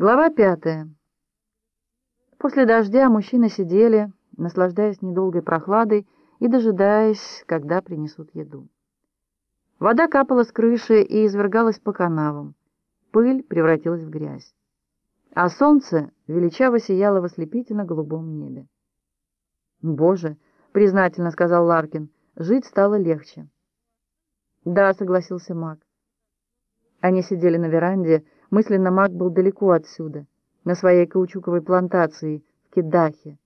Глава пятая. После дождя мужчины сидели, наслаждаясь недолгой прохладой и дожидаясь, когда принесут еду. Вода капала с крыши и извергалась по канавам. Пыль превратилась в грязь. А солнце величаво сияло в ослепительно-голубом небе. «Боже!» — признательно сказал Ларкин. «Жить стало легче». «Да», — согласился Мак. Они сидели на веранде, — Мысленно маг был далеко отсюда, на своей каучуковой плантации в Кедахе,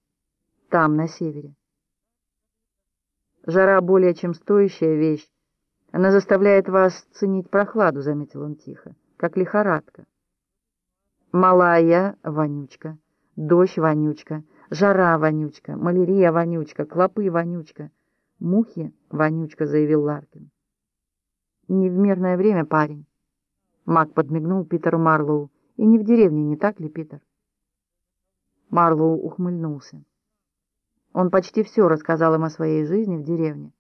там, на севере. Жара более чем стоящая вещь. Она заставляет вас ценить прохладу, заметил он тихо, как лихорадка. Малая вонючка, дождь вонючка, жара вонючка, малярия вонючка, клопы вонючка, мухи вонючка, заявил Ларкин. Не в мирное время, парень. Мак подмигнул Питеру Марлоу. «И не в деревне, не так ли, Питер?» Марлоу ухмыльнулся. Он почти все рассказал им о своей жизни в деревне.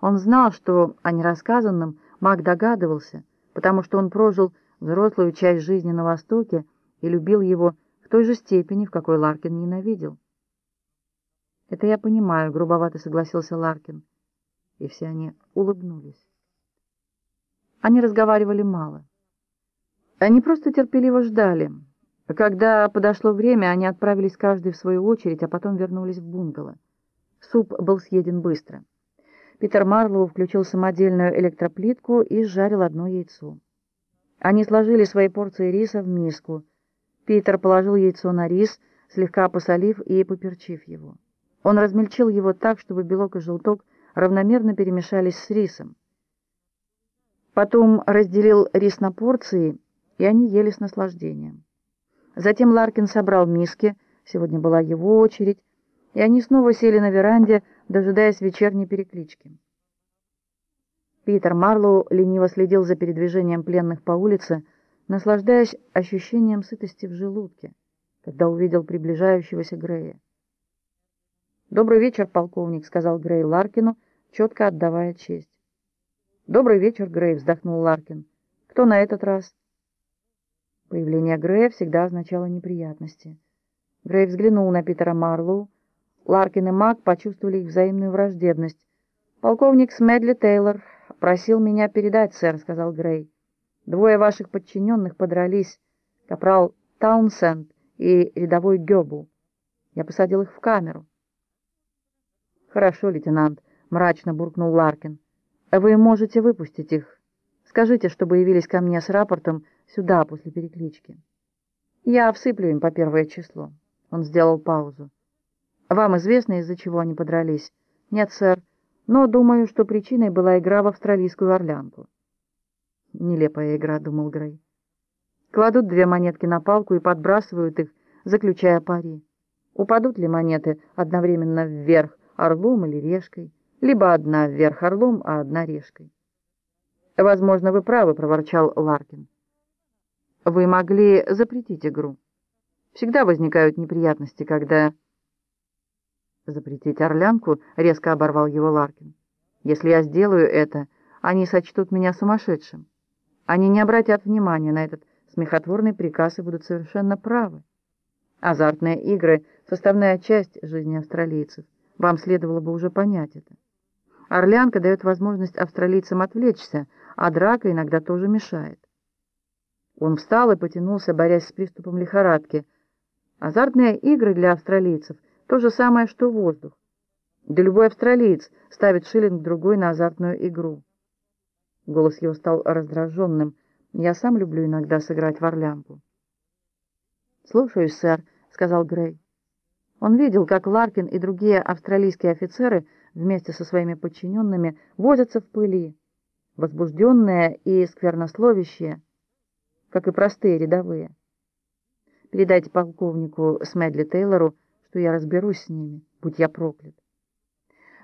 Он знал, что о нерассказанном Мак догадывался, потому что он прожил взрослую часть жизни на Востоке и любил его в той же степени, в какой Ларкин ненавидел. «Это я понимаю», — грубовато согласился Ларкин. И все они улыбнулись. Они разговаривали мало. Они просто терпеливо ждали. Когда подошло время, они отправились каждый в свою очередь, а потом вернулись в бунгало. Суп был съеден быстро. Питер Марлоу включил самодельную электроплитку и сжарил одно яйцо. Они сложили свои порции риса в миску. Питер положил яйцо на рис, слегка посолив и поперчив его. Он размельчил его так, чтобы белок и желток равномерно перемешались с рисом. Потом разделил рис на порции и они ели с наслаждением. Затем Ларкин собрал миски, сегодня была его очередь, и они снова сели на веранде, дожидаясь вечерней переклички. Питер Марлоу лениво следил за передвижением пленных по улице, наслаждаясь ощущением сытости в желудке, когда увидел приближающегося Грея. «Добрый вечер, полковник», — сказал Грей Ларкину, четко отдавая честь. «Добрый вечер, Грей», — вздохнул Ларкин. «Кто на этот раз?» Появление Грея всегда означало неприятности. Грей взглянул на Питера Марлоу. Ларкин и Мак почувствовали их взаимную враждебность. «Полковник Смедли Тейлор просил меня передать, сэр», — сказал Грей. «Двое ваших подчиненных подрались, капрал Таунсенд и рядовой Гёбл. Я посадил их в камеру». «Хорошо, лейтенант», — мрачно буркнул Ларкин. «Вы можете выпустить их. Скажите, чтобы явились ко мне с рапортом, — сюда после переклички. Я всыплю им по первое число. Он сделал паузу. Вам известно, из-за чего они подрались? Нет, сэр, но думаю, что причиной была игра в австралийскую орлянку. Нелепая игра, думал Грей. Кладут две монетки на палку и подбрасывают их, заключая пари. Упадут ли монеты одновременно вверх орлом или решкой, либо одна вверх орлом, а одна решкой? «Возможно, вы правы», — проворчал Ларкин. Вы могли запретить игру. Всегда возникают неприятности, когда... Запретить орлянку резко оборвал его Ларкин. Если я сделаю это, они сочтут меня сумасшедшим. Они не обратят внимания на этот смехотворный приказ и будут совершенно правы. Азартные игры — составная часть жизни австралийцев. Вам следовало бы уже понять это. Орлянка дает возможность австралийцам отвлечься, а драка иногда тоже мешает. Он встал и потянулся, борясь с приступом лихорадки. Азартные игры для австралийцев — то же самое, что воздух. Да любой австралиец ставит шиллинг другой на азартную игру. Голос его стал раздраженным. Я сам люблю иногда сыграть в орлянку. «Слушаюсь, сэр», — сказал Грей. Он видел, как Ларкин и другие австралийские офицеры вместе со своими подчиненными возятся в пыли, возбужденные и сквернословящие, как и простые рядовые. Передайте полковнику Смедли Тейлору, что я разберусь с ними, будь я проклят.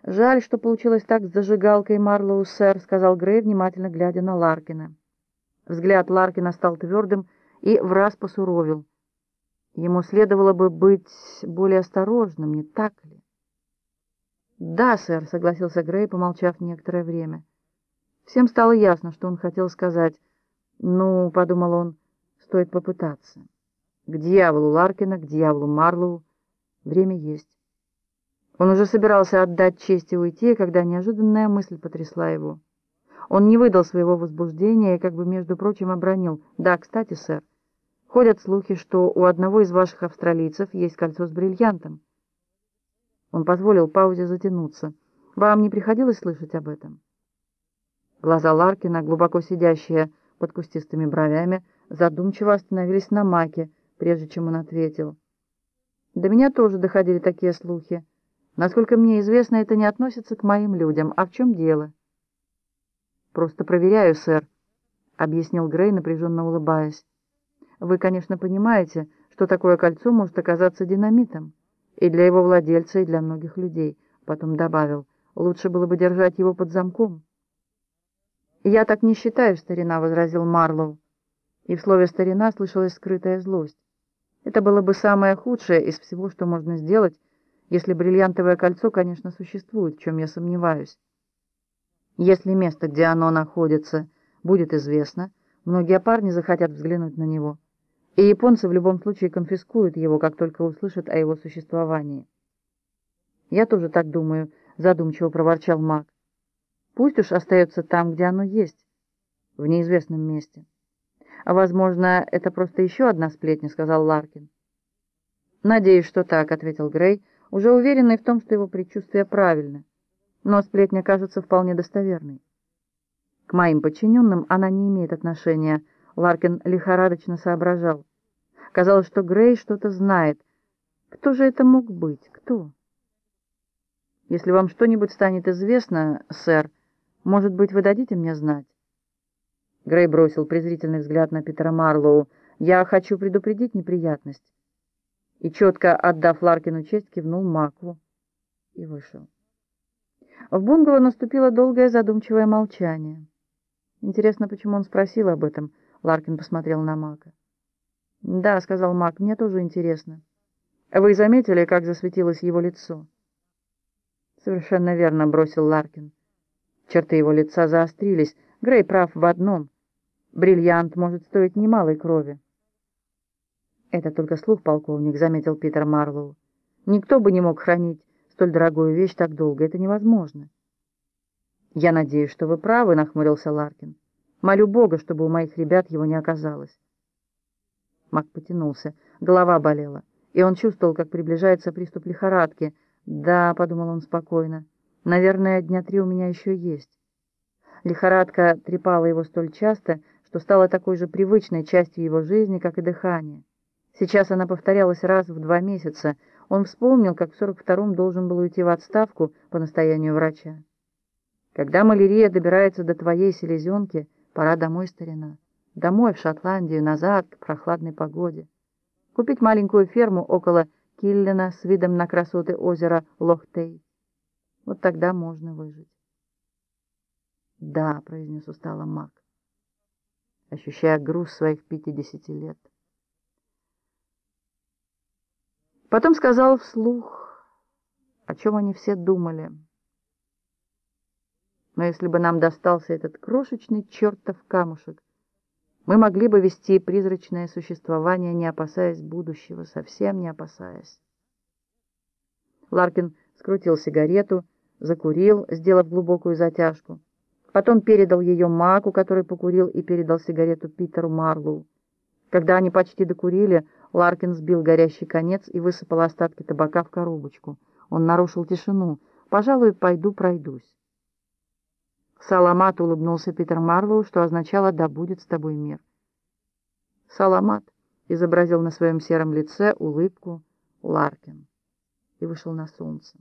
«Жаль, что получилось так с зажигалкой Марлоу, сэр», — сказал Грей, внимательно глядя на Ларкина. Взгляд Ларкина стал твердым и враз посуровил. Ему следовало бы быть более осторожным, не так ли? «Да, сэр», — согласился Грей, помолчав некоторое время. Всем стало ясно, что он хотел сказать — «Ну, — подумал он, — стоит попытаться». К дьяволу Ларкина, к дьяволу Марлоу. Время есть. Он уже собирался отдать честь и уйти, когда неожиданная мысль потрясла его. Он не выдал своего возбуждения и, как бы, между прочим, обронил. «Да, кстати, сэр, ходят слухи, что у одного из ваших австралийцев есть кольцо с бриллиантом». Он позволил паузе затянуться. «Вам не приходилось слышать об этом?» Глаза Ларкина, глубоко сидящие под кустистыми бровями, задумчиво остановились на Маке, прежде чем он ответил. «До меня тоже доходили такие слухи. Насколько мне известно, это не относится к моим людям. А в чем дело?» «Просто проверяю, сэр», — объяснил Грей, напряженно улыбаясь. «Вы, конечно, понимаете, что такое кольцо может оказаться динамитом. И для его владельца, и для многих людей». Потом добавил, «Лучше было бы держать его под замком». «Я так не считаю, старина», — возразил Марлоу. И в слове «старина» слышалась скрытая злость. Это было бы самое худшее из всего, что можно сделать, если бриллиантовое кольцо, конечно, существует, в чем я сомневаюсь. Если место, где оно находится, будет известно, многие парни захотят взглянуть на него, и японцы в любом случае конфискуют его, как только услышат о его существовании. «Я тоже так думаю», — задумчиво проворчал маг. «Пусть уж остается там, где оно есть, в неизвестном месте». «А, возможно, это просто еще одна сплетня», — сказал Ларкин. «Надеюсь, что так», — ответил Грей, уже уверенный в том, что его предчувствие правильно но сплетня кажется вполне достоверной. К моим подчиненным она не имеет отношения, Ларкин лихорадочно соображал. Казалось, что Грей что-то знает. Кто же это мог быть? Кто? Если вам что-нибудь станет известно, сэр, может быть, вы дадите мне знать? Грей бросил презрительный взгляд на Питера Марлоу. «Я хочу предупредить неприятность». И, четко отдав Ларкину честь, кивнул Макву и вышел. В бунгало наступило долгое задумчивое молчание. Интересно, почему он спросил об этом? Ларкин посмотрел на Мака. «Да», — сказал Мак, — «мне тоже интересно. Вы заметили, как засветилось его лицо?» «Совершенно верно», — бросил Ларкин. Черты его лица заострились. Грей прав в одном. Бриллиант может стоить немалой крови. «Это только слух, полковник», — заметил Питер Марлоу. «Никто бы не мог хранить столь дорогую вещь так долго. Это невозможно. «Я надеюсь, что вы правы», — нахмурился Ларкин. «Молю Бога, чтобы у моих ребят его не оказалось». Мак потянулся, голова болела, и он чувствовал, как приближается приступ лихорадки. «Да», — подумал он спокойно, — «наверное, дня три у меня еще есть». Лихорадка трепала его столь часто, что стала такой же привычной частью его жизни, как и дыхание. Сейчас она повторялась раз в два месяца — он вспомнил, как в 42-м должен был уйти в отставку по настоянию врача. Когда малярия добирается до твоей селезенки, пора домой, старина. Домой, в Шотландию, назад, к прохладной погоде. Купить маленькую ферму около Киллена с видом на красоты озера Лохтей. Вот тогда можно выжить. «Да», — произнес устало Мак, ощущая груз своих пятидесяти лет. Потом сказал вслух, о чем они все думали. Но если бы нам достался этот крошечный чертов камушек, мы могли бы вести призрачное существование, не опасаясь будущего, совсем не опасаясь. Ларкин скрутил сигарету, закурил, сделав глубокую затяжку. Потом передал ее Маку, который покурил, и передал сигарету Питеру Марлоу. Когда они почти докурили, Ларкин сбил горящий конец и высыпал остатки табака в коробочку. Он нарушил тишину. «Пожалуй, пойду пройдусь». «Саламат», — улыбнулся Питер Марлоу, что означало «да будет с тобой мир». «Саламат», — изобразил на своем сером лице улыбку Ларкин и вышел на солнце.